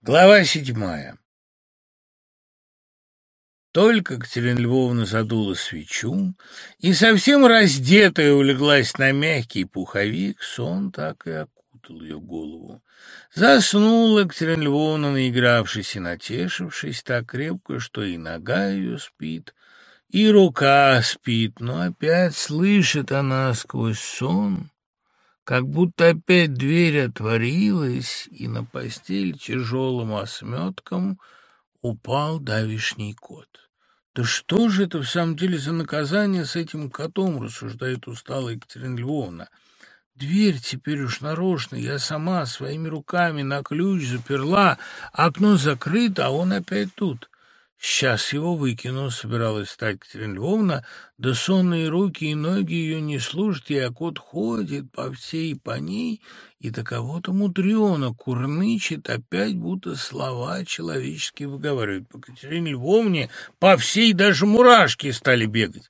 Глава седьмая. Только Катерина Львовна задула свечу и совсем раздетая улеглась на мягкий пуховик, сон так и окутал ее голову. Заснула Катерина Львовна, наигравшись и натешившись так крепко, что и нога ее спит, и рука спит, но опять слышит она сквозь сон как будто опять дверь отворилась, и на постель тяжелым осметком упал давишний кот. «Да что же это в самом деле за наказание с этим котом?» — рассуждает усталая Екатерина Львовна. «Дверь теперь уж нарочно, я сама своими руками на ключ заперла, окно закрыто, а он опять тут». Сейчас его выкину, собиралась стать Катерина Львовна, да сонные руки и ноги ее не служат, и кот ходит по всей по ней, и таково-то мудрено, курнычет, опять будто слова человеческие выговаривают. По Катерине Львовне по всей даже мурашки стали бегать.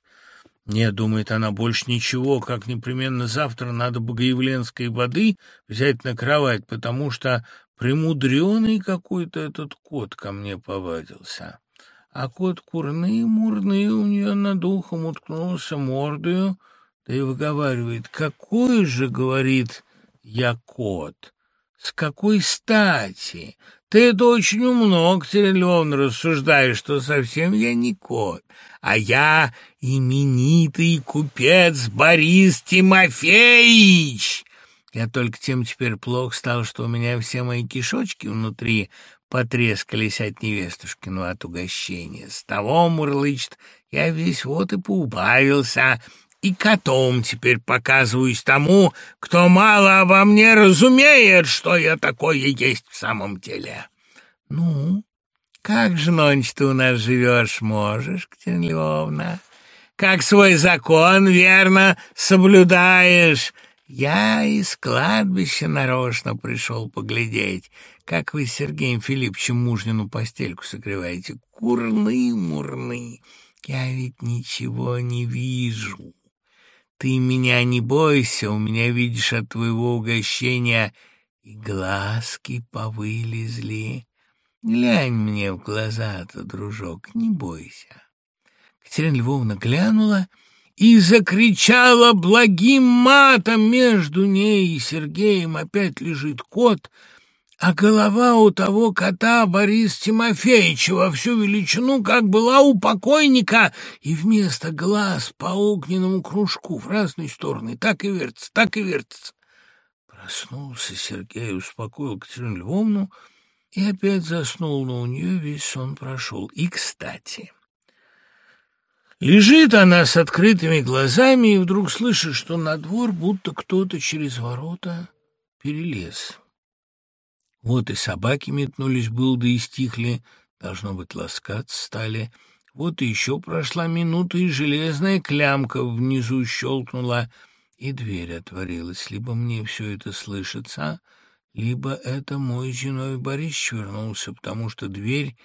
Нет, думает она, больше ничего, как непременно завтра надо богоявленской воды взять на кровать, потому что премудренный какой-то этот кот ко мне повадился а кот курный-мурный у нее над ухом уткнулся мордою, да и выговаривает, «Какой же, — говорит, — я кот? С какой стати? Ты это очень умно, Катерина Львовна, рассуждаешь, что совсем я не кот, а я именитый купец Борис Тимофеевич!» Я только тем теперь плохо стал, что у меня все мои кишочки внутри потрескались от невестушкиного от угощения. С того, мурлычет, я весь вот и поубавился, и котом теперь показываюсь тому, кто мало обо мне разумеет, что я такое есть в самом деле. Ну, как же нонче ты у нас живешь, можешь, Катерина Львовна? Как свой закон верно соблюдаешь? Я из кладбища нарочно пришел поглядеть, как вы с Сергеем Филипповичем мужнину постельку согреваете? Курны-мурны, я ведь ничего не вижу. Ты меня не бойся, у меня, видишь, от твоего угощения и глазки повылезли. Глянь мне в глаза-то, дружок, не бойся. Катерина Львовна глянула и закричала благим матом между ней и Сергеем. Опять лежит кот — а голова у того кота Борис Тимофеевича во всю величину, как была у покойника, и вместо глаз по огненному кружку в разные стороны, так и вертится, так и вертится. Проснулся Сергей, успокоил Катерину Львовну и опять заснул, но у нее весь сон прошел. И, кстати... Лежит она с открытыми глазами и вдруг слышит, что на двор будто кто-то через ворота перелез. Вот и собаки метнулись был, да и стихли, должно быть, ласкаться стали. Вот и еще прошла минута, и железная клямка внизу щелкнула, и дверь отворилась. Либо мне все это слышится, либо это мой Зиновий Борисович вернулся, потому что дверь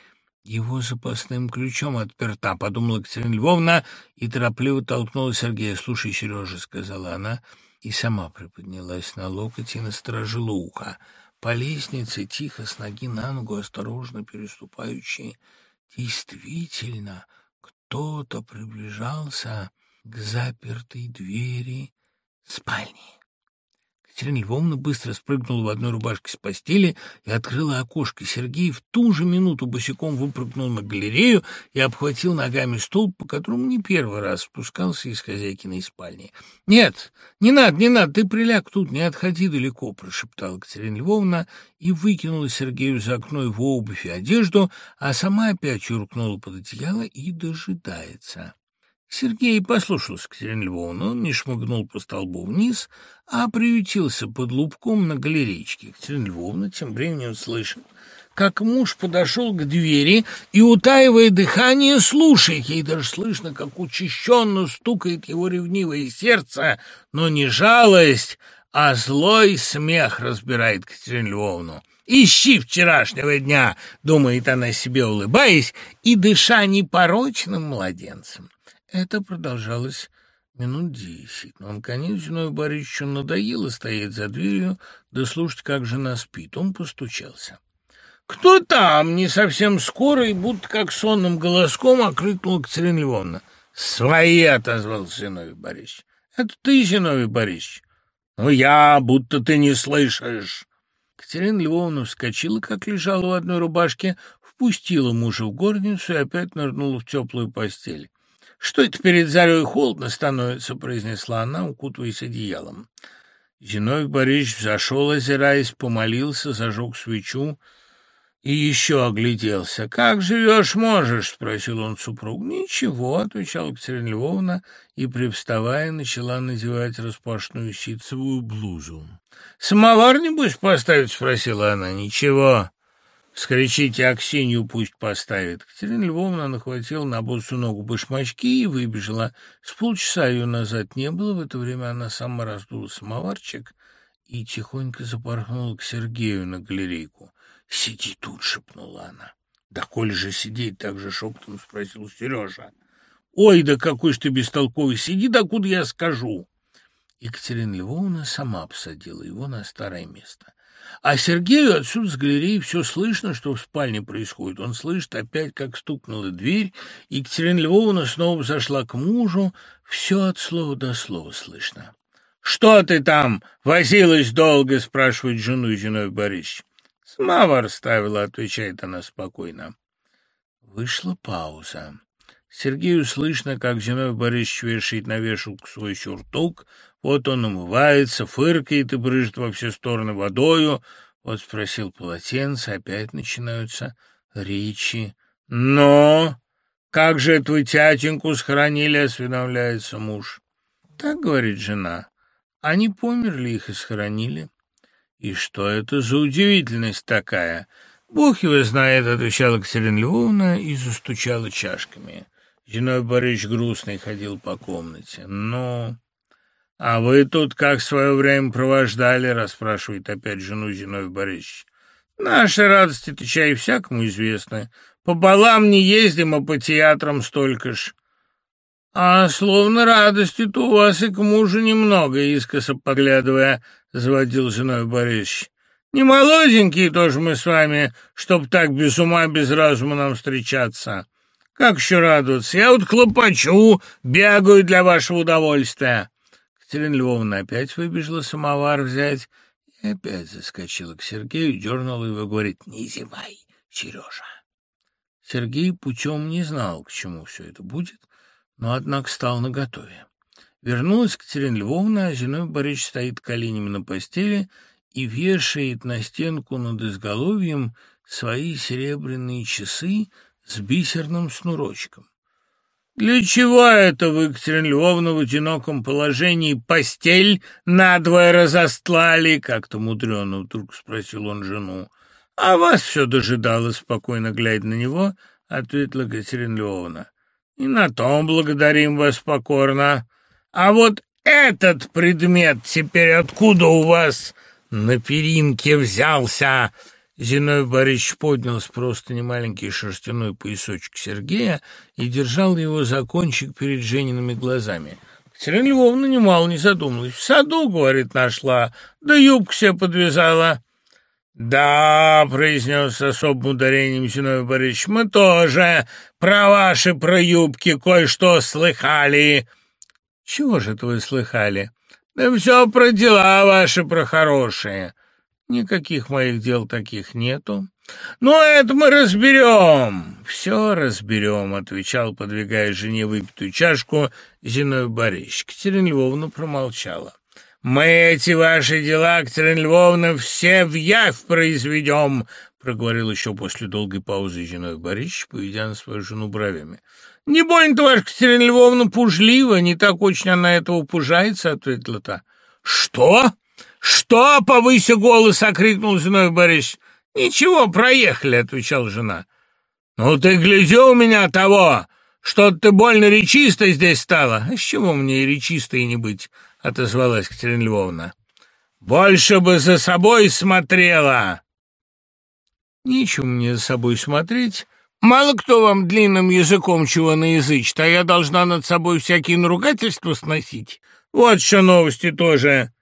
его запасным ключом отперта, подумала Катерина Львовна и торопливо толкнула Сергея. «Слушай, Сережа», — сказала она, и сама приподнялась на локоть и насторожила ухо. По лестнице, тихо, с ноги на ногу, осторожно переступающие, действительно кто-то приближался к запертой двери спальни. Катерина Львовна быстро спрыгнула в одной рубашке с постели и открыла окошко. Сергей в ту же минуту босиком выпрыгнул на галерею и обхватил ногами стол, по которому не первый раз спускался из хозяйкиной спальни. — Нет, не надо, не надо, ты приляг тут, не отходи далеко, — прошептала Катерина Львовна и выкинула Сергею за окно его обувь и одежду, а сама опять юркнула под одеяло и дожидается. Сергей послушался Катерину Львовну, он не шмыгнул по столбу вниз, а приютился под лубком на галерейке. Катерина Львовна тем временем слышит, как муж подошел к двери и, утаивая дыхание, слушает. Ей даже слышно, как учащенно стукает его ревнивое сердце, но не жалость, а злой смех разбирает Катерину Львовну. «Ищи вчерашнего дня!» — думает она себе, улыбаясь, и дыша непорочным младенцем. Это продолжалось минут десять, но наконец Зиновию Борисовичу надоело стоять за дверью да слушать, как жена спит. Он постучался. «Кто там?» — не совсем скоро и будто как сонным голоском окрикнула Катерина Львовна. «Свои!» — отозвался Зиновий Борисович. «Это ты, Зиновий Борисович?» «Ну, я, будто ты не слышишь!» Катерина Львовна вскочила, как лежала в одной рубашке, впустила мужа в горницу и опять нырнула в теплую постель. «Что это перед зарей холодно становится?» — произнесла она, укутываясь одеялом. Зиновий Борисович зашел, озираясь, помолился, зажег свечу и еще огляделся. «Как живешь, можешь?» — спросил он супруг. «Ничего», — отвечала Екатерина Львовна и, привставая, начала надевать распашную ситцевую блузу. «Самовар, небось, поставить?» — спросила она. «Ничего. Скричите Аксинью, пусть поставит. Катерина Львовна нахватила на босу ногу башмачки и выбежала. С полчаса ее назад не было. В это время она сама раздула самоварчик и тихонько запорхнула к Сергею на галерейку. «Сиди тут!» — шепнула она. «Да коли же сидеть?» — так же шепотом спросил Сережа. «Ой, да какой ж ты бестолковый! Сиди, докуда я скажу!» Екатерина Львовна сама посадила его на старое место. А Сергею отсюда с галереи все слышно, что в спальне происходит. Он слышит опять, как стукнула дверь. Екатерина Львовна снова зашла к мужу. Все от слова до слова слышно. «Что ты там? Возилась долго?» — спрашивает жену Зиновий Борисович. «Самовар ставила», — отвечает она спокойно. Вышла пауза. Сергею слышно, как Зиновий Борисович вешает на вешалку свой сюртук, вот он умывается, фыркает и брыжет во все стороны водою. Вот спросил полотенце, опять начинаются речи. «Но как же эту тятеньку схоронили?» — осведомляется муж. «Так, — говорит жена, — они померли, их и схоронили». «И что это за удивительность такая?» «Бог его знает», — отвечала Катерина Львовна и застучала чашками. Зиной Борисович грустный ходил по комнате. «Ну...» «А вы тут как свое время провождали?» — расспрашивает опять жену Зиновий Борисович. «Наши радости-то чай всякому известны. По балам не ездим, а по театрам столько ж». «А словно радости-то у вас и к мужу немного», — искоса поглядывая, — заводил Зиновий Борисович. «Не молоденькие тоже мы с вами, чтоб так без ума, без разума нам встречаться. Как еще радоваться? Я вот хлопочу, бегаю для вашего удовольствия». Екатерина Львовна опять выбежала самовар взять и опять заскочила к Сергею, дернула его и говорит «Не зевай, Сережа». Сергей путем не знал, к чему все это будет, но, однако, стал наготове. Вернулась Катерина Львовна, а Зиновий Борисович стоит коленями на постели и вешает на стенку над изголовьем свои серебряные часы с бисерным снурочком. «Для чего это вы, Екатерина Львовна, в одиноком положении постель надвое разостлали?» — как-то мудрено вдруг спросил он жену. «А вас все дожидалось, спокойно глядя на него», — ответила Екатерина Львовна. «И на том благодарим вас покорно. А вот этот предмет теперь откуда у вас на перинке взялся?» Зиновий Борисович поднял с просто немаленький шерстяной поясочек Сергея и держал его за кончик перед Жениными глазами. Катерина Львовна немало не задумалась. «В саду, — говорит, — нашла, да юбку себе подвязала». «Да, — произнес с особым ударением Зиновий Борисович, — мы тоже про ваши про юбки кое-что слыхали». «Чего же это вы слыхали?» «Да все про дела ваши, про хорошие». Никаких моих дел таких нету. Но это мы разберем. Все разберем, отвечал, подвигая жене выпитую чашку Зиновий Борисович. Катерина Львовна промолчала. «Мы эти ваши дела, Катерина Львовна, все в явь произведем», проговорил еще после долгой паузы Зиновий Борисович, поведя на свою жену бровями. «Не больно-то ваша Катерина Львовна пужлива, не так очень она этого пужается», — ответила та. «Что?» «Что?» — повыся голос, — окрикнул Зиновий Борисович. «Ничего, проехали», — отвечала жена. «Ну ты гляди у меня того! Что-то ты больно речистой здесь стала!» «А с чего мне и речистой не быть?» — отозвалась Катерина Львовна. «Больше бы за собой смотрела!» «Нечего мне за собой смотреть. Мало кто вам длинным языком чего наязычит, а я должна над собой всякие наругательства сносить. Вот что новости тоже!»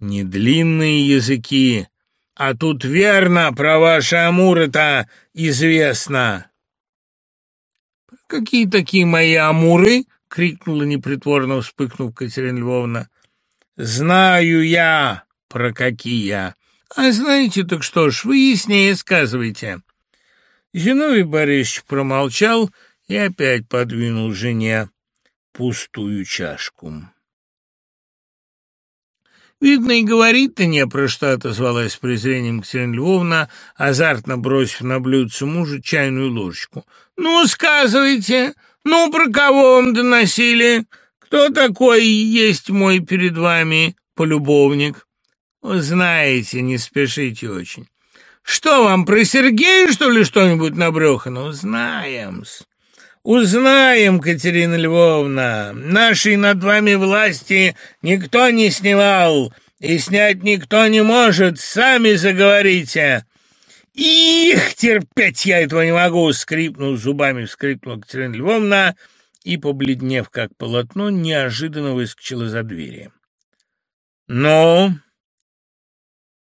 Не длинные языки, а тут верно про ваши амуры-то известно». «Какие такие мои амуры?» — крикнула непритворно вспыхнув Катерина Львовна. «Знаю я, про какие. А знаете, так что ж, вы яснее сказывайте». Зиновий Борисович промолчал и опять подвинул жене пустую чашку. «Видно, и говорить-то не про что», — отозвалась с презрением Катерина Львовна, азартно бросив на блюдце мужа чайную ложечку. «Ну, сказывайте, ну, про кого вам доносили? Кто такой есть мой перед вами полюбовник?» «Знаете, не спешите очень. Что вам, про Сергея, что ли, что-нибудь набрехано? Узнаем-с». «Узнаем, Катерина Львовна, нашей над вами власти никто не снимал, и снять никто не может, сами заговорите». «Их, терпеть я этого не могу!» — скрипнул зубами, вскрикнула Катерина Львовна и, побледнев как полотно, неожиданно выскочила за двери. «Ну?»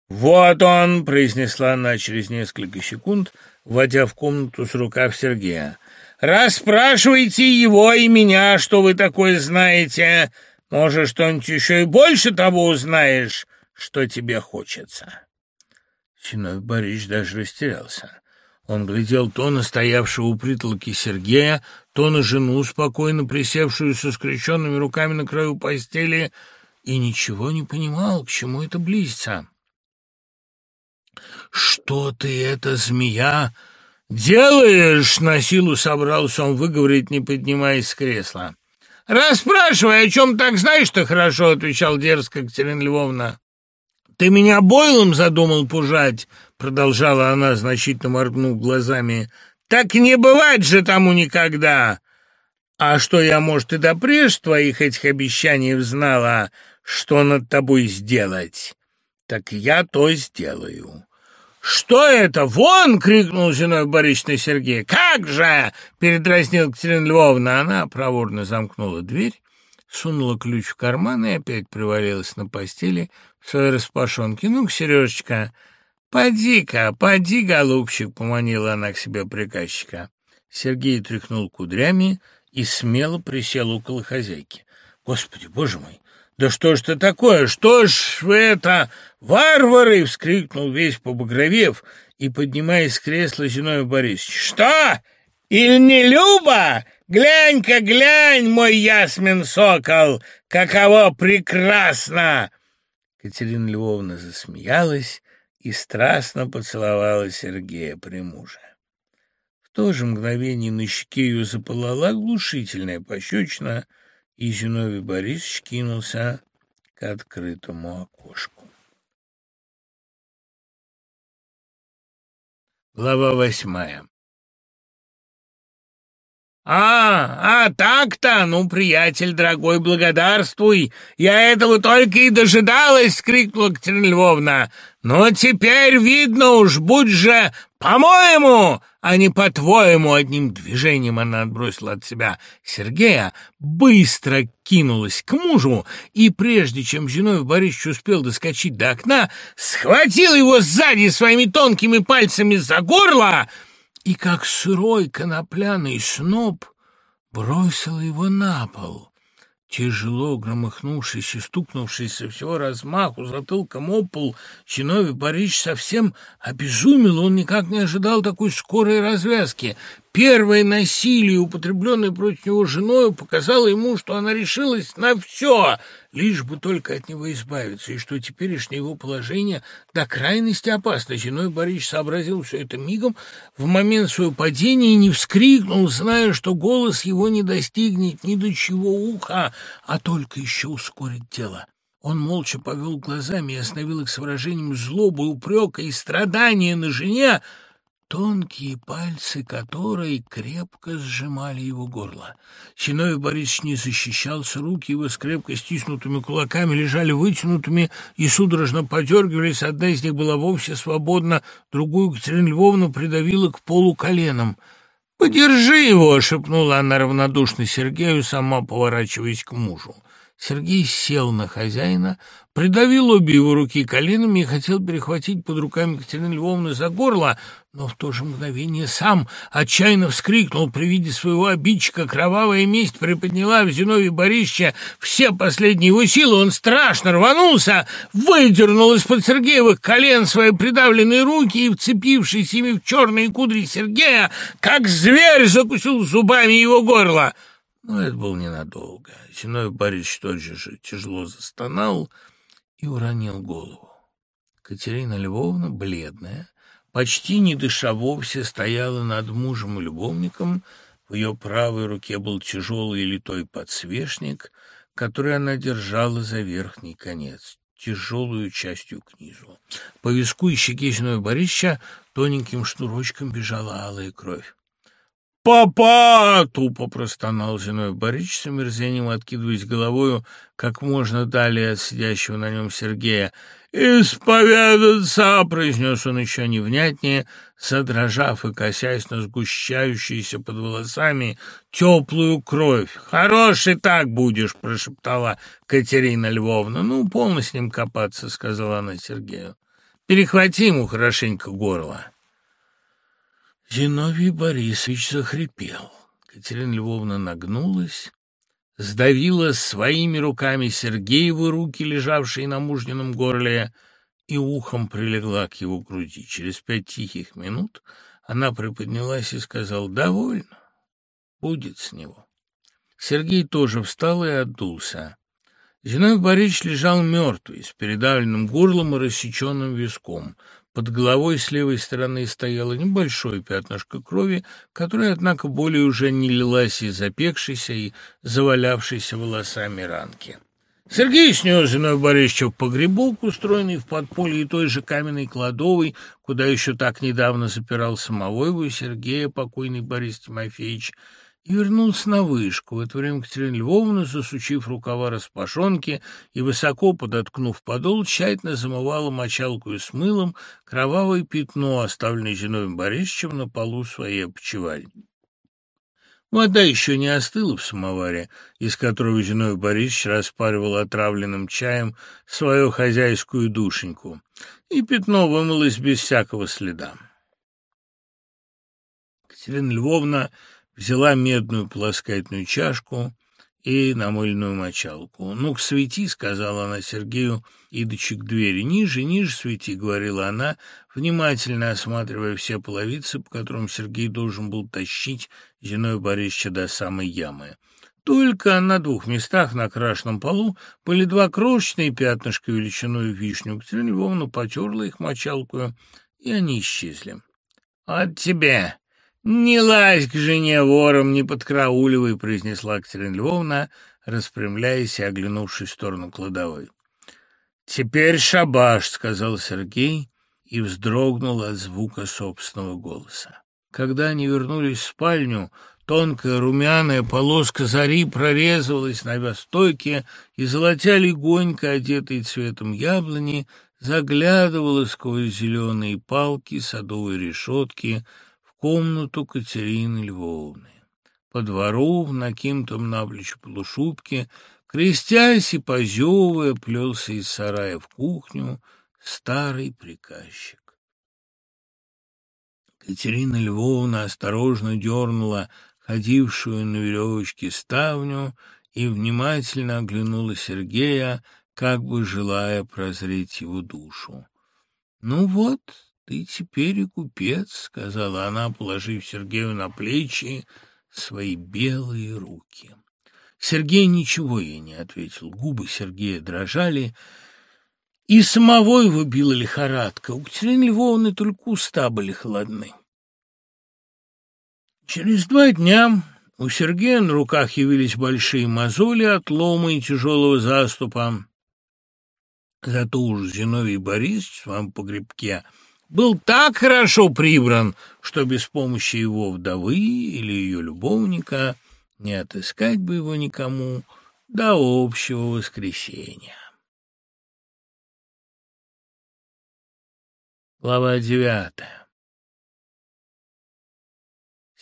«Вот он!» — произнесла она через несколько секунд, вводя в комнату с рукав Сергея. Расспрашивайте его и меня, что вы такое знаете. Может, что-нибудь еще и больше того узнаешь, что тебе хочется». Синой Борисович даже растерялся. Он глядел то на стоявшего у притолки Сергея, то на жену, спокойно присевшую со скрещенными руками на краю постели, и ничего не понимал, к чему это близится. «Что ты, эта змея?» «Делаешь!» — на силу собрался он выговорить, не поднимаясь с кресла. «Расспрашивай, о чем так знаешь-то хорошо», — отвечал дерзко Катерина Львовна. «Ты меня бойлом задумал пужать?» — продолжала она, значительно моргнув глазами. «Так не бывать же тому никогда!» «А что я, может, и допреж твоих этих обещаний знала, что над тобой сделать? Так я то сделаю. «Что это? Вон!» — крикнул Зиновий Борисович на Сергея. «Как же!» — передразнил Катерина Львовна. Она проворно замкнула дверь, сунула ключ в карман и опять привалилась на постели в своей распашонке. «Ну-ка, Сережечка, поди-ка, поди, голубчик!» — поманила она к себе приказчика. Сергей тряхнул кудрями и смело присел около хозяйки. «Господи, боже мой! «Да что ж это такое? Что ж вы это, варвары!» — вскрикнул весь побагровев и, поднимаясь с кресла, Зиновий Борисович. «Что? Иль не Люба? Глянь-ка, глянь, мой ясмин сокол! Каково прекрасно!» Катерина Львовна засмеялась и страстно поцеловала Сергея при муже. В то же мгновение на щеке ее запылала оглушительная пощечина — и Зиновий Борисович кинулся к открытому окошку. Глава восьмая «А, а так-то! Ну, приятель дорогой, благодарствуй! Я этого только и дожидалась!» — скрикнула Катерина Львовна. «Но теперь видно уж, будь же, по-моему, а не по-твоему!» Одним движением она отбросила от себя Сергея, быстро кинулась к мужу и, прежде чем Зиновий Борисович успел доскочить до окна, схватила его сзади своими тонкими пальцами за горло — и, как сырой конопляный сноп, бросил его на пол. Тяжело громыхнувшись и стукнувшись со всего размаху затылком об пол, Зиновий Борисович совсем обезумел, он никак не ожидал такой скорой развязки. Первое насилие, употребленное против него женой, показало ему, что она решилась на все, лишь бы только от него избавиться, и что теперешнее его положение до крайности опасно. Зиной Борисович сообразил все это мигом в момент своего падения и не вскрикнул, зная, что голос его не достигнет ни до чего уха, а только еще ускорит дело. Он молча повел глазами и остановил их с выражением злобы, упрека и страдания на жене, тонкие пальцы которой крепко сжимали его горло. Синовий Борисович не защищался, руки его с крепко стиснутыми кулаками лежали вытянутыми и судорожно подергивались. Одна из них была вовсе свободна, другую Катерина Львовна придавила к полу коленом. «Подержи его!» — шепнула она равнодушно Сергею, сама поворачиваясь к мужу. Сергей сел на хозяина, придавил обе его руки коленами и хотел перехватить под руками Катерины Львовны за горло, но в то же мгновение сам отчаянно вскрикнул при виде своего обидчика. Кровавая месть приподняла в Зиновье Борисовича все последние его силы. Он страшно рванулся, выдернул из-под Сергеевых колен свои придавленные руки и, вцепившись ими в черные кудри Сергея, как зверь закусил зубами его горло. Но это было ненадолго. Зиновий Борисович тотчас же тяжело застонал и уронил голову. Катерина Львовна, бледная, почти не дыша вовсе, стояла над мужем и любовником. В ее правой руке был тяжелый литой подсвечник, который она держала за верхний конец, тяжелую частью к низу. По виску и щеке Зиновия Борисовича тоненьким шнурочком бежала алая кровь. «Папа!» — тупо простонал Зиной Борисович с омерзением, откидываясь головою как можно далее от сидящего на нем Сергея. «Исповедаться!» — произнес он еще невнятнее, задрожав и косясь на сгущающуюся под волосами теплую кровь. «Хороший так будешь!» — прошептала Катерина Львовна. «Ну, полно с ним копаться!» — сказала она Сергею. «Перехвати ему хорошенько горло!» Зиновий Борисович захрипел. Катерина Львовна нагнулась, сдавила своими руками Сергеевы руки, лежавшие на мужнином горле, и ухом прилегла к его груди. Через пять тихих минут она приподнялась и сказала «Довольно, будет с него». Сергей тоже встал и отдулся. Зиновий Борисович лежал мертвый, с передавленным горлом и рассеченным виском. Под головой с левой стороны стояло небольшое пятнышко крови, которое, однако, более уже не лилась из запекшейся и завалявшейся волосами ранки. Сергей снес Борисовича в погребок, устроенный в подполье той же каменной кладовой, куда еще так недавно запирал самого его Сергея, покойный Борис Тимофеевич, и вернулся на вышку. В это время Катерина Львовна, засучив рукава распашонки и высоко подоткнув подол, тщательно замывала мочалку с мылом кровавое пятно, оставленное Зиновием Борисовичем на полу своей опочивальни. Вода еще не остыла в самоваре, из которого Зиновий Борисович распаривал отравленным чаем свою хозяйскую душеньку, и пятно вымылось без всякого следа. Катерина Львовна взяла медную полоскательную чашку и намыленную мочалку. «Ну-ка, свети», — сказала она Сергею, идучи к двери. «Ниже, ниже свети», — говорила она, внимательно осматривая все половицы, по которым Сергей должен был тащить Зиновия Борисовича до самой ямы. Только на двух местах на крашенном полу были два крошечные пятнышка величиной вишню. Катерина Львовна потерла их мочалкою, и они исчезли. «От тебя!» «Не лазь к жене вором, не подкрауливай», — произнесла Катерина Львовна, распрямляясь и оглянувшись в сторону кладовой. «Теперь шабаш», — сказал Сергей и вздрогнул от звука собственного голоса. Когда они вернулись в спальню, тонкая румяная полоска зари прорезывалась на востойке, и золотя легонько, одетый цветом яблони, заглядывала сквозь зеленые палки садовой решетки — комнату Катерины Львовны. По двору, в накинутом на плечи полушубке, крестясь и позевывая, плелся из сарая в кухню старый приказчик. Катерина Львовна осторожно дернула ходившую на веревочке ставню и внимательно оглянула Сергея, как бы желая прозреть его душу. «Ну вот, «Ты теперь и купец», — сказала она, положив Сергею на плечи свои белые руки. Сергей ничего ей не ответил. Губы Сергея дрожали, и самого его била лихорадка. У Катерины Львовны только уста были холодны. Через два дня у Сергея на руках явились большие мозоли от лома и тяжелого заступа. Зато уж Зиновий Борисович в своем погребке — был так хорошо прибран, что без помощи его вдовы или ее любовника не отыскать бы его никому до общего воскресения. Глава девятая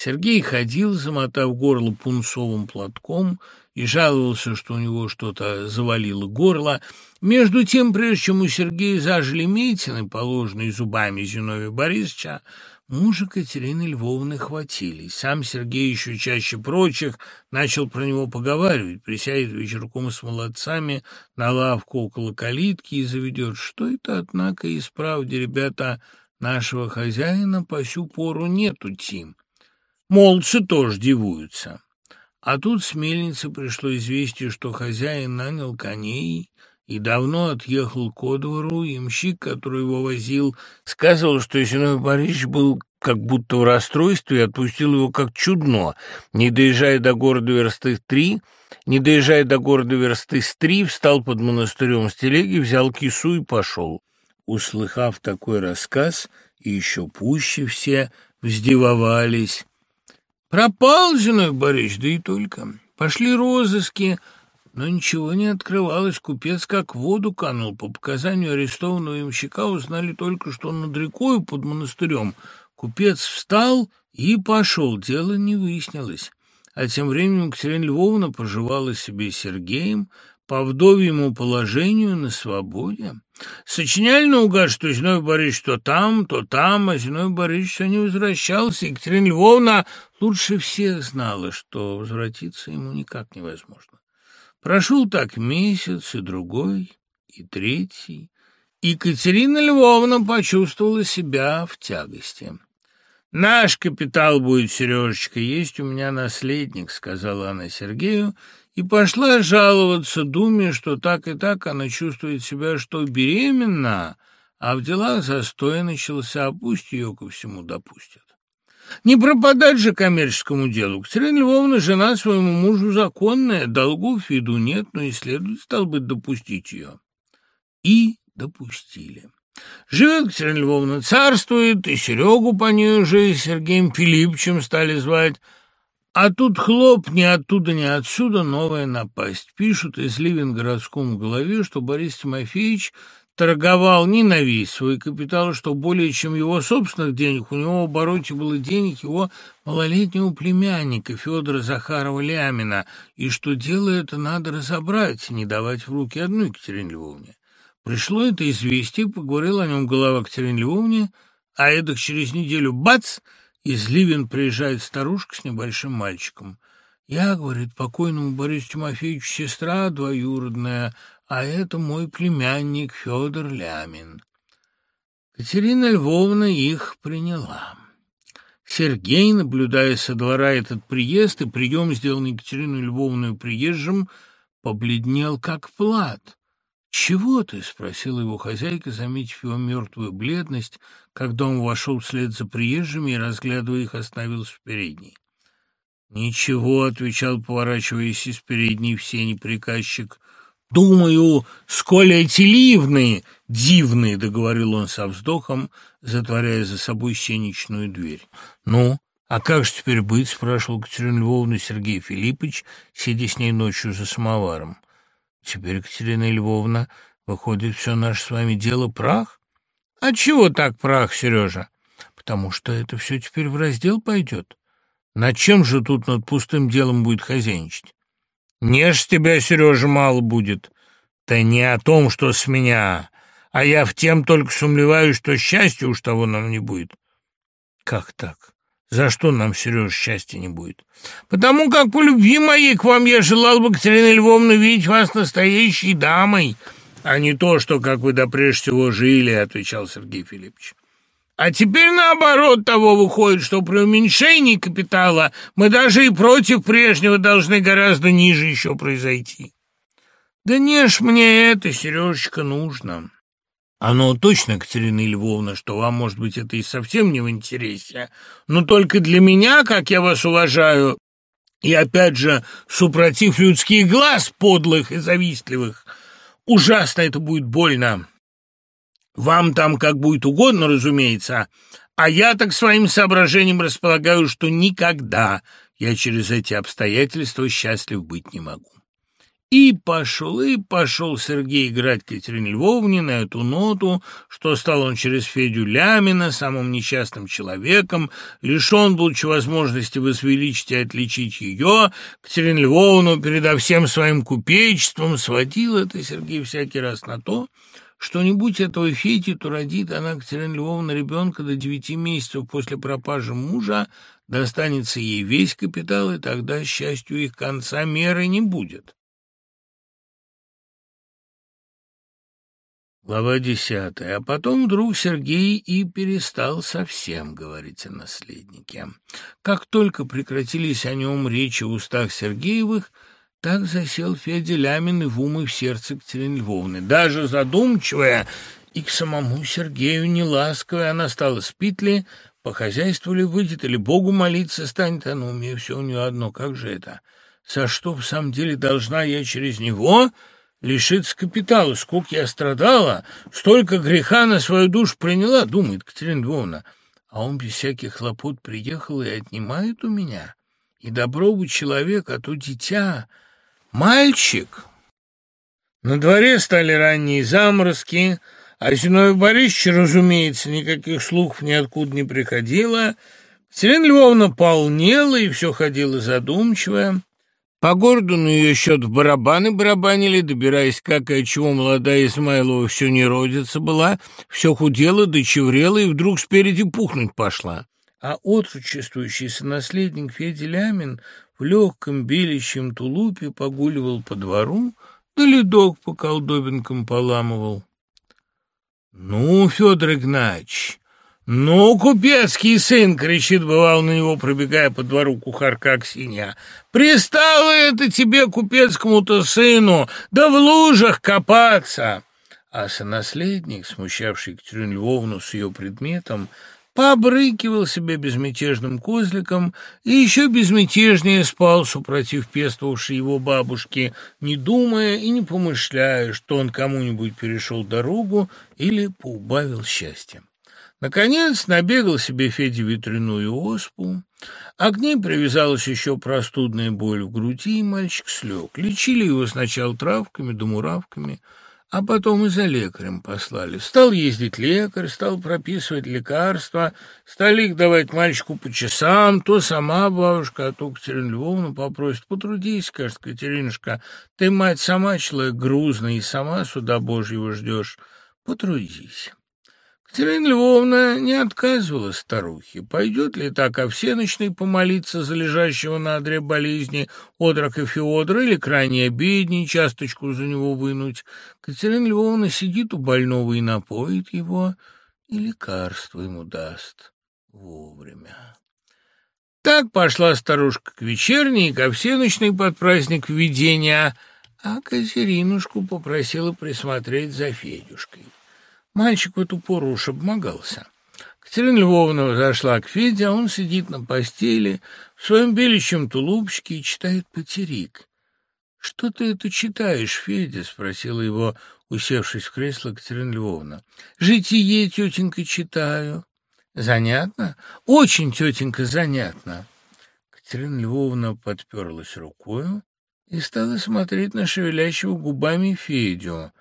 Сергей ходил, замотав горло пунцовым платком, и жаловался, что у него что-то завалило горло. Между тем, прежде чем у Сергея зажили метины, положенные зубами Зиновия Борисовича, мужа Катерины Львовны хватили. Сам Сергей еще чаще прочих начал про него поговаривать, присядет вечерком с молодцами на лавку около калитки и заведет. Что это, однако, и справде, ребята, нашего хозяина по сю пору нету тим. Молодцы тоже дивуются. А тут с мельницы пришло известие, что хозяин нанял коней и давно отъехал ко двору. Ямщик, который его возил, сказал, что Зиной Борисович был как будто в расстройстве и отпустил его как чудно. Не доезжая до города версты три, не доезжая до города версты с три, встал под монастырем с телеги, взял кису и пошел. Услыхав такой рассказ, и еще пуще все вздевовались. Пропал Зиной Борисович, да и только. Пошли розыски, но ничего не открывалось. Купец как в воду канул. По показанию арестованного имщика узнали только, что над рекой под монастырем. Купец встал и пошел. Дело не выяснилось. А тем временем Катерина Львовна поживала себе Сергеем, по вдовьему положению на свободе. Сочиняли наугад, что Зиной Борисович то там, то там, а Зиной Борисович все не возвращался. Екатерина Львовна лучше всех знала, что возвратиться ему никак невозможно. Прошел так месяц, и другой, и третий. Екатерина Львовна почувствовала себя в тягости. «Наш капитал будет, Сережечка, есть у меня наследник», — сказала она Сергею, — и пошла жаловаться Думе, что так и так она чувствует себя, что беременна, а в делах застой начался, а пусть ее ко всему допустят. Не пропадать же коммерческому делу. Катерина Львовна, жена своему мужу законная, долгов в виду нет, но и следует, стал быть, допустить ее. И допустили. Живет Катерина Львовна, царствует, и Серегу по ней уже Сергеем Филипповичем стали звать, а тут хлоп, ни оттуда, ни отсюда новая напасть. Пишут из Ливенгородскому голове, что Борис Тимофеевич торговал не на весь свой капитал, что более чем его собственных денег, у него в обороте было денег его малолетнего племянника Федора Захарова Лямина, и что дело это надо разобрать, не давать в руки одной Екатерине Львовне. Пришло это известие, поговорил о нем голова Катерине Львовне, а эдак через неделю — бац! — из Ливен приезжает старушка с небольшим мальчиком. Я, говорит, покойному Борису Тимофеевичу сестра двоюродная, а это мой племянник Федор Лямин. Катерина Львовна их приняла. Сергей, наблюдая со двора этот приезд и прием, сделанный Екатерину Львовную приезжим, побледнел как плат. «Чего ты?» — спросила его хозяйка, заметив его мертвую бледность, когда он вошел вслед за приезжими и, разглядывая их, остановился в передней. «Ничего», — отвечал, поворачиваясь из передней в сене приказчик. «Думаю, сколь эти ливные, дивные», — договорил он со вздохом, затворяя за собой сенечную дверь. «Ну, а как же теперь быть?» — спрашивал Катерина Львовна Сергей Филиппович, сидя с ней ночью за самоваром. Теперь, Екатерина Львовна, выходит, все наше с вами дело прах? А чего так прах, Сережа? Потому что это все теперь в раздел пойдет. Над чем же тут над пустым делом будет хозяйничать? Не ж тебя, Сережа, мало будет. Да не о том, что с меня, а я в тем только сумлеваюсь, что счастья уж того нам не будет. Как так? За что нам, Сереж, счастья не будет? Потому как по любви моей к вам я желал бы, Катерина Львовна, видеть вас настоящей дамой, а не то, что, как вы до прежде всего жили, — отвечал Сергей Филиппович. А теперь наоборот того выходит, что при уменьшении капитала мы даже и против прежнего должны гораздо ниже еще произойти. Да не ж мне это, Сережечка, нужно. Оно точно, Катерина Львовна, что вам, может быть, это и совсем не в интересе, но только для меня, как я вас уважаю, и опять же, супротив людских глаз подлых и завистливых, ужасно это будет больно. Вам там как будет угодно, разумеется, а я так своим соображением располагаю, что никогда я через эти обстоятельства счастлив быть не могу. И пошел, и пошел Сергей играть Катерине Львовне на эту ноту, что стал он через Федю Лямина самым несчастным человеком, лишен, будучи возможности возвеличить и отличить ее, Катерину Львовну передо всем своим купечеством, сводил это Сергей всякий раз на то, что-нибудь этого Фети, то родит она, Катерина Львовна, ребенка до девяти месяцев после пропажи мужа, достанется ей весь капитал, и тогда счастью их конца меры не будет. Глава десятая. А потом вдруг Сергей и перестал совсем говорить о наследнике. Как только прекратились о нем речи в устах Сергеевых, так засел Федя Лямин и в ум и в сердце Катерины Львовны. Даже задумчивая и к самому Сергею неласковая она стала спит ли, по хозяйству ли выйдет, или Богу молиться станет, а на уме все у нее одно. Как же это? За что в самом деле должна я через него лишиться капитала. Сколько я страдала, столько греха на свою душу приняла, думает Катерина Львовна. А он без всяких хлопот приехал и отнимает у меня. И добро бы человек, а то дитя, мальчик. На дворе стали ранние заморозки, а Зиновий Борисович, разумеется, никаких слухов ниоткуда не приходило. Катерина Львовна полнела и все ходила задумчивая. По городу на ее счет в барабаны барабанили, добираясь как и чего молодая Измайлова все не родится была, все худела, дочеврела и вдруг спереди пухнуть пошла. А отрочествующийся наследник Федя Лямин в легком белищем тулупе погуливал по двору, да ледок по колдобинкам поламывал. — Ну, Федор Игнатьевич, «Ну, купецкий сын!» — кричит, бывал на него, пробегая по двору кухарка Аксинья. «Пристало это тебе, купецкому-то сыну, да в лужах копаться!» А сонаследник, смущавший Екатерину Львовну с ее предметом, побрыкивал себе безмятежным козликом и еще безмятежнее спал, супротив пестовавшей его бабушки, не думая и не помышляя, что он кому-нибудь перешел дорогу или поубавил счастье. Наконец набегал себе Федя ветряную оспу, а к ней привязалась еще простудная боль в груди, и мальчик слег. Лечили его сначала травками да муравками, а потом и за лекарем послали. Стал ездить лекарь, стал прописывать лекарства, стали их давать мальчику по часам, то сама бабушка, а то Катерина Львовна попросит, потрудись, скажет Катеринушка, ты, мать, сама человек грузный и сама суда Божьего ждешь, потрудись. Катерина Львовна не отказывала старухе. Пойдет ли так овсеночный помолиться за лежащего на одре болезни отрока Феодора или крайне обедней часточку за него вынуть? Катерина Львовна сидит у больного и напоит его, и лекарство ему даст вовремя. Так пошла старушка к вечерней и ко всеночной под праздник введения, а Катеринушку попросила присмотреть за Федюшкой. Мальчик в эту пору уж обмогался. Катерина Львовна зашла к Феде, а он сидит на постели в своем беличьем тулупчике и читает потерик. «Что ты это читаешь, Федя?» — спросила его, усевшись в кресло Катерина Львовна. «Житие, тетенька, читаю». «Занятно? Очень, тетенька, занятно». Катерина Львовна подперлась рукою и стала смотреть на шевелящего губами Федю.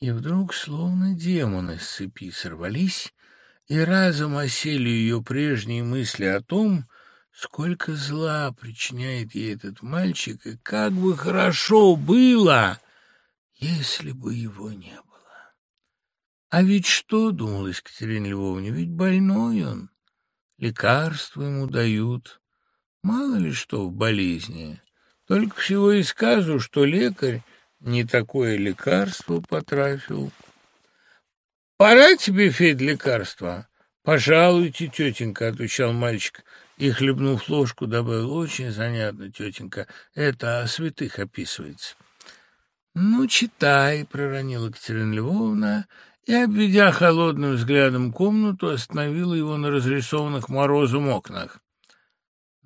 И вдруг, словно демоны с цепи сорвались, и разом осели ее прежние мысли о том, сколько зла причиняет ей этот мальчик, и как бы хорошо было, если бы его не было. А ведь что, думалась Катерина Львовна, ведь больной он, лекарства ему дают, мало ли что в болезни. Только всего и сказу, что лекарь не такое лекарство потрафил. «Пора тебе, Федь, лекарство?» «Пожалуйте, тетенька», — отвечал мальчик, и, хлебнув ложку, добавил, «очень занятно, тетенька, это о святых описывается». «Ну, читай», — проронила Екатерина Львовна, и, обведя холодным взглядом комнату, остановила его на разрисованных морозом окнах.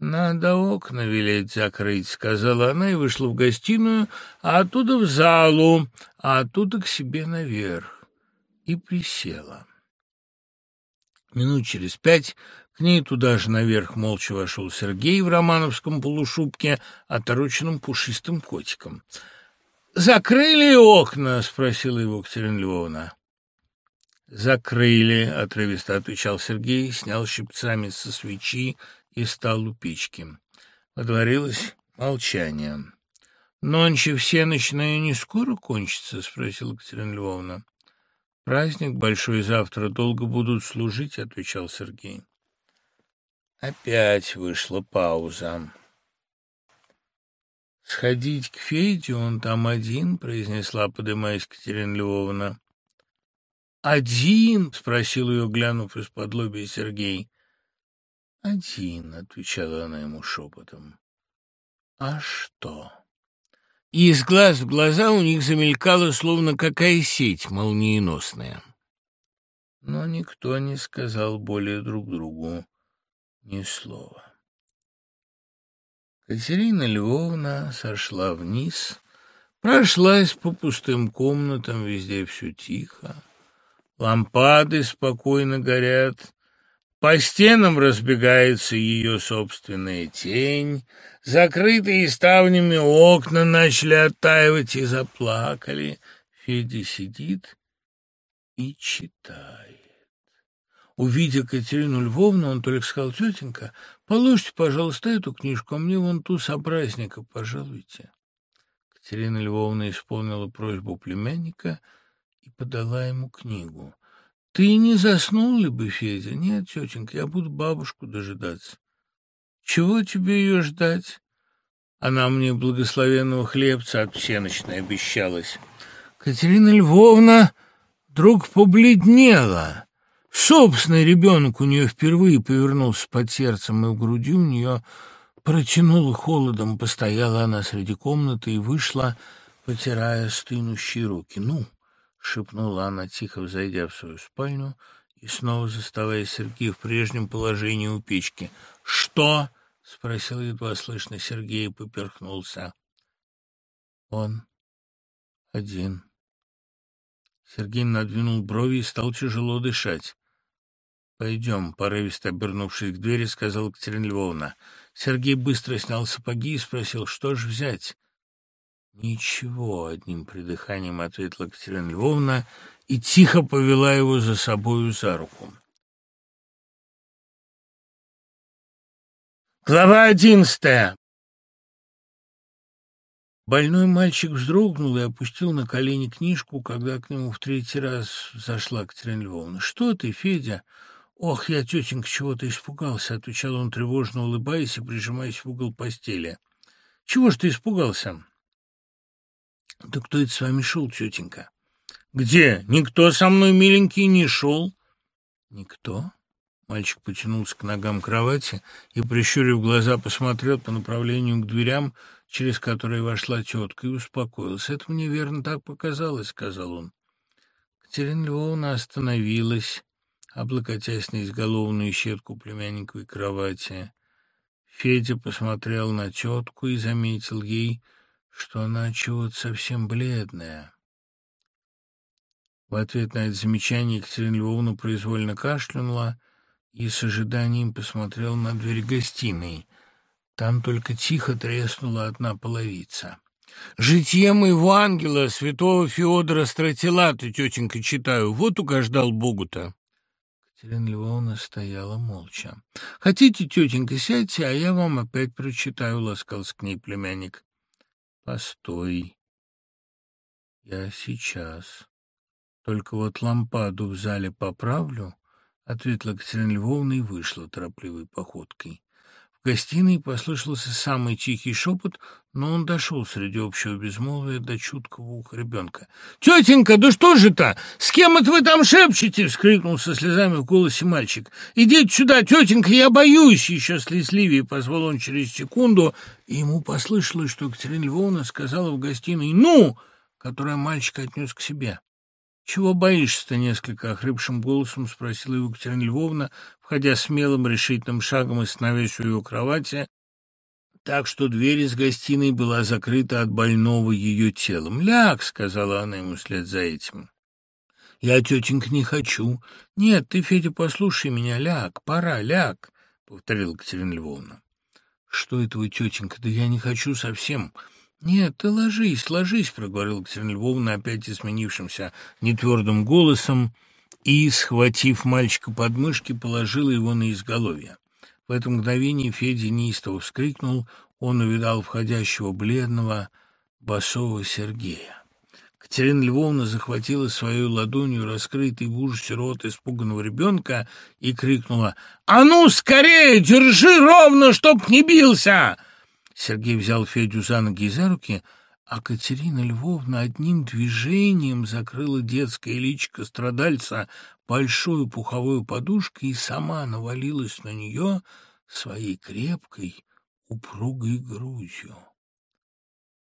«Надо окна велеть закрыть», — сказала она и вышла в гостиную, а оттуда в залу, а оттуда к себе наверх. И присела. Минут через пять к ней туда же наверх молча вошел Сергей в романовском полушубке, отороченном пушистым котиком. закрыли окна?» — спросила его Катерина Львовна. «Закрыли», — отрывисто отвечал Сергей, снял щипцами со свечи и стал у печки. Водворилось молчание. «Нонче всеночная не скоро кончится?» — спросила Катерина Львовна. «Праздник большой завтра, долго будут служить», — отвечал Сергей. Опять вышла пауза. «Сходить к Феде, он там один», — произнесла, подымаясь Катерина Львовна. «Один?» — спросил ее, глянув из-под лобья Сергей. «Один», — отвечала она ему шепотом. «А что?» И из глаз в глаза у них замелькала, словно какая сеть молниеносная. Но никто не сказал более друг другу ни слова. Катерина Львовна сошла вниз, прошлась по пустым комнатам, везде все тихо. Лампады спокойно горят, по стенам разбегается ее собственная тень, закрытые ставнями окна начали оттаивать и заплакали. Федя сидит и читает. Увидя Катерину Львовну, он только сказал, тетенька, положите, пожалуйста, эту книжку, а мне вон ту собразника, пожалуйте. Катерина Львовна исполнила просьбу племянника — и подала ему книгу. «Ты не заснул ли бы, Федя?» «Нет, тетенька, я буду бабушку дожидаться». «Чего тебе ее ждать?» Она мне благословенного хлебца от всеночной обещалась. Катерина Львовна вдруг побледнела. Собственный ребенок у нее впервые повернулся под сердцем, и в груди у нее протянуло холодом. Постояла она среди комнаты и вышла, потирая стынущие руки. «Ну, — шепнула она, тихо взойдя в свою спальню и снова заставая Сергея в прежнем положении у печки. «Что?» — спросил едва слышно Сергей и поперхнулся. «Он один». Сергей надвинул брови и стал тяжело дышать. «Пойдем», — порывисто обернувшись к двери, сказала Катерина Львовна. Сергей быстро снял сапоги и спросил, что ж взять. «Ничего», — одним придыханием ответила Катерина Львовна и тихо повела его за собою за руку. Глава одиннадцатая Больной мальчик вздрогнул и опустил на колени книжку, когда к нему в третий раз зашла Катерина Львовна. «Что ты, Федя?» «Ох, я, тетенька, чего-то испугался», — отвечал он, тревожно улыбаясь и прижимаясь в угол постели. «Чего ж ты испугался?» «Да кто это с вами шел, тетенька?» «Где? Никто со мной, миленький, не шел». «Никто?» Мальчик потянулся к ногам кровати и, прищурив глаза, посмотрел по направлению к дверям, через которые вошла тетка, и успокоился. «Это мне верно так показалось», — сказал он. Катерина Львовна остановилась, облокотясь на изголовную щетку племянниковой кровати. Федя посмотрел на тетку и заметил ей, что она чего-то совсем бледная. В ответ на это замечание Екатерина Львовна произвольно кашлянула и с ожиданием посмотрела на дверь гостиной. Там только тихо треснула одна половица. «Житье моего ангела, святого Феодора Стратилата, тетенька, читаю. Вот угождал Богу-то». Катерина Львовна стояла молча. «Хотите, тетенька, сядьте, а я вам опять прочитаю», — ласкался к ней племянник. Постой. Я сейчас. Только вот лампаду в зале поправлю, — ответила Катерина Львовна и вышла торопливой походкой. В гостиной послышался самый тихий шепот, но он дошел среди общего безмолвия до чуткого уха ребенка. «Тетенька, да что же-то? С кем это вы там шепчете?» — вскрикнул со слезами в голосе мальчик. «Идите сюда, тетенька, я боюсь!» — еще слезливее позвал он через секунду, и ему послышалось, что Екатерина Львовна сказала в гостиной «Ну!», которое мальчик отнес к себе. «Чего боишься-то?» — несколько охрипшим голосом спросила его Екатерина Львовна, входя смелым решительным шагом и становясь у его кровати, так что дверь из гостиной была закрыта от больного ее телом. «Ляг!» — сказала она ему вслед за этим. «Я, тетенька, не хочу. Нет, ты, Федя, послушай меня, ляг, пора, ляг!» — повторила Екатерина Львовна. «Что это вы, тетенька? Да я не хочу совсем. «Нет, ты ложись, ложись», — проговорила Катерина Львовна опять изменившимся нетвердым голосом и, схватив мальчика под мышки, положила его на изголовье. В это мгновение Федя неистово вскрикнул, он увидал входящего бледного, босого Сергея. Катерина Львовна захватила свою ладонью раскрытый в ужасе рот испуганного ребенка и крикнула «А ну, скорее, держи ровно, чтоб не бился!» Сергей взял Федю за ноги и за руки, а Катерина Львовна одним движением закрыла детское личико страдальца большой пуховой подушкой и сама навалилась на нее своей крепкой, упругой грудью.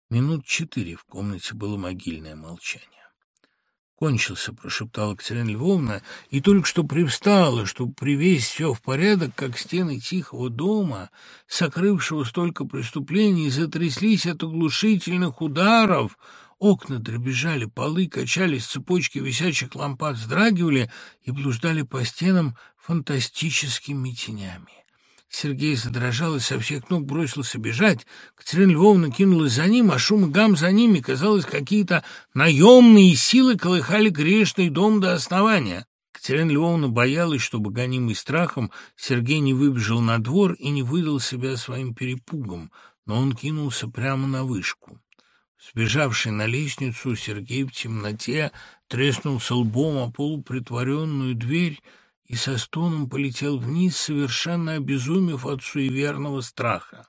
Минут четыре в комнате было могильное молчание кончился», — прошептала Катерина Львовна, и только что привстала, чтобы привести все в порядок, как стены тихого дома, сокрывшего столько преступлений, затряслись от оглушительных ударов, окна дребезжали, полы качались, цепочки висячих лампад вздрагивали и блуждали по стенам фантастическими тенями. Сергей задрожал и со всех ног бросился бежать. Катерина Львовна кинулась за ним, а шум и гам за ними, казалось, какие-то наемные силы колыхали грешный дом до основания. Катерина Львовна боялась, чтобы, гонимый страхом, Сергей не выбежал на двор и не выдал себя своим перепугом, но он кинулся прямо на вышку. Сбежавший на лестницу, Сергей в темноте треснулся лбом о полупритворенную дверь, и со стоном полетел вниз, совершенно обезумев от суеверного страха.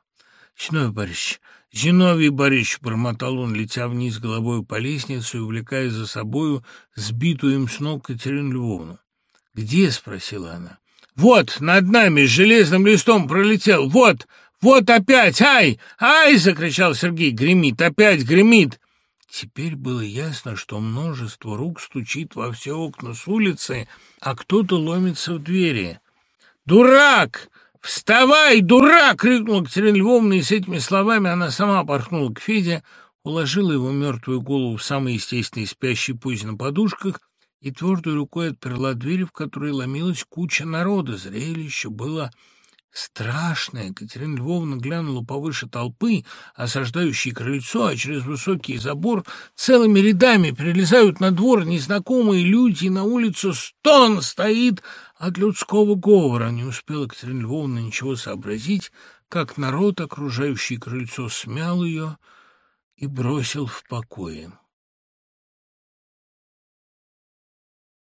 «Зиновий Борисович! Зиновий Борисович!» — бормотал он, летя вниз головой по лестнице и увлекая за собою сбитую им с ног Катерину Львовну. «Где?» — спросила она. «Вот, над нами, с железным листом пролетел! Вот! Вот опять! Ай! Ай!» — закричал Сергей. «Гремит! Опять гремит!» Теперь было ясно, что множество рук стучит во все окна с улицы, а кто-то ломится в двери. «Дурак! Вставай, дурак!» — крикнула Катерина Львовна, и с этими словами она сама порхнула к Феде, уложила его мертвую голову в самый естественный спящий пусть на подушках и твердой рукой отперла дверь, в которой ломилась куча народа. Зрелище было Страшная Катерина Львовна глянула повыше толпы, осаждающей крыльцо, а через высокий забор целыми рядами перелезают на двор незнакомые люди, и на улицу стон стоит от людского говора. Не успела Катерина Львовна ничего сообразить, как народ, окружающий крыльцо, смял ее и бросил в покое.